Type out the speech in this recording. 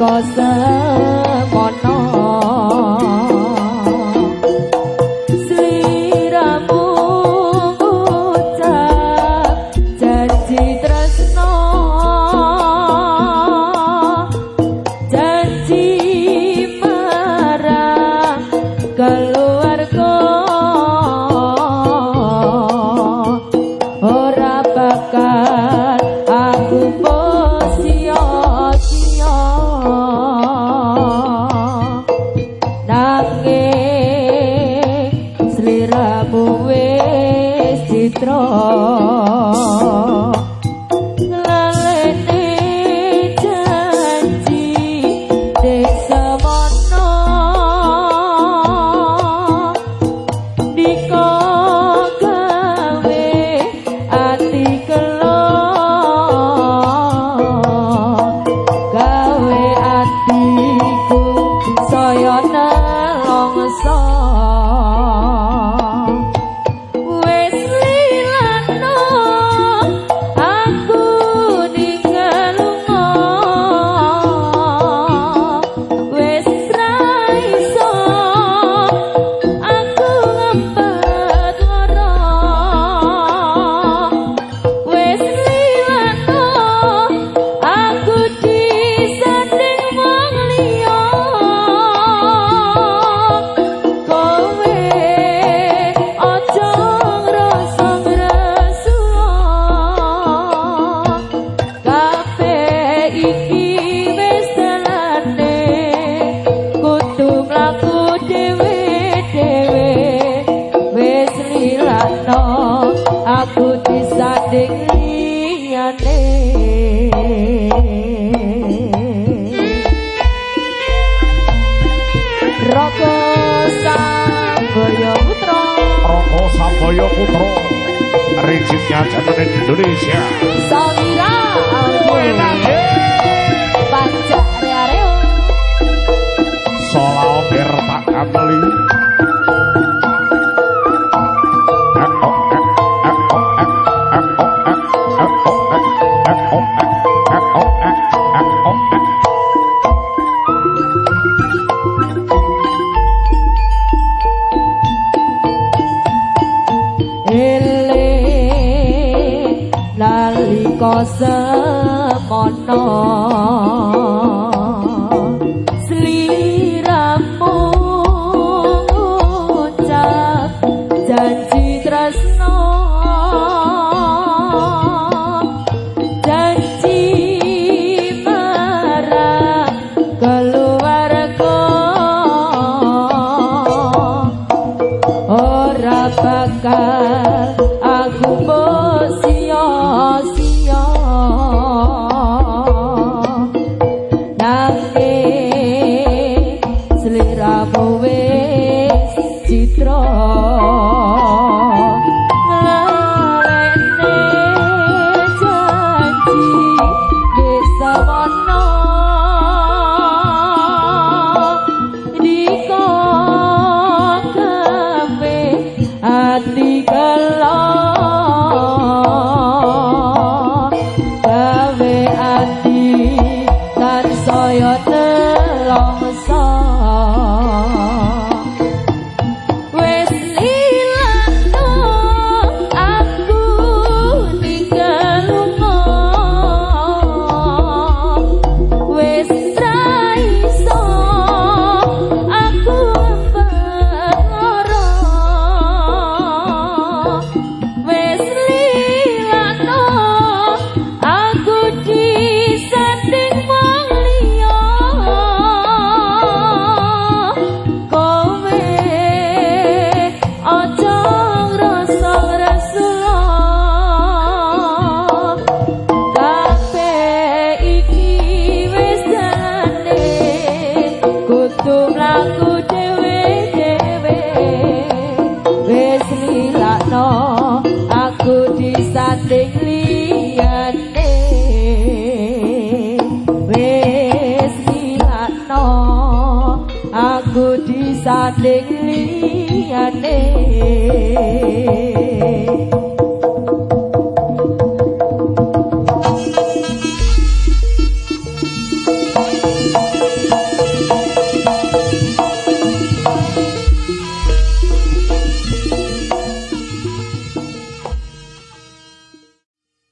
ก็เสมอนอบอก wis citra. putih sadek niate roko sabaya putra. Roko sabaya putra. Rejeki jagat Indonesia. Sawira ampun pancak ก็เสือก่อนนอน tari saya sating liyane e eh, wes ilano aku di liyane eh.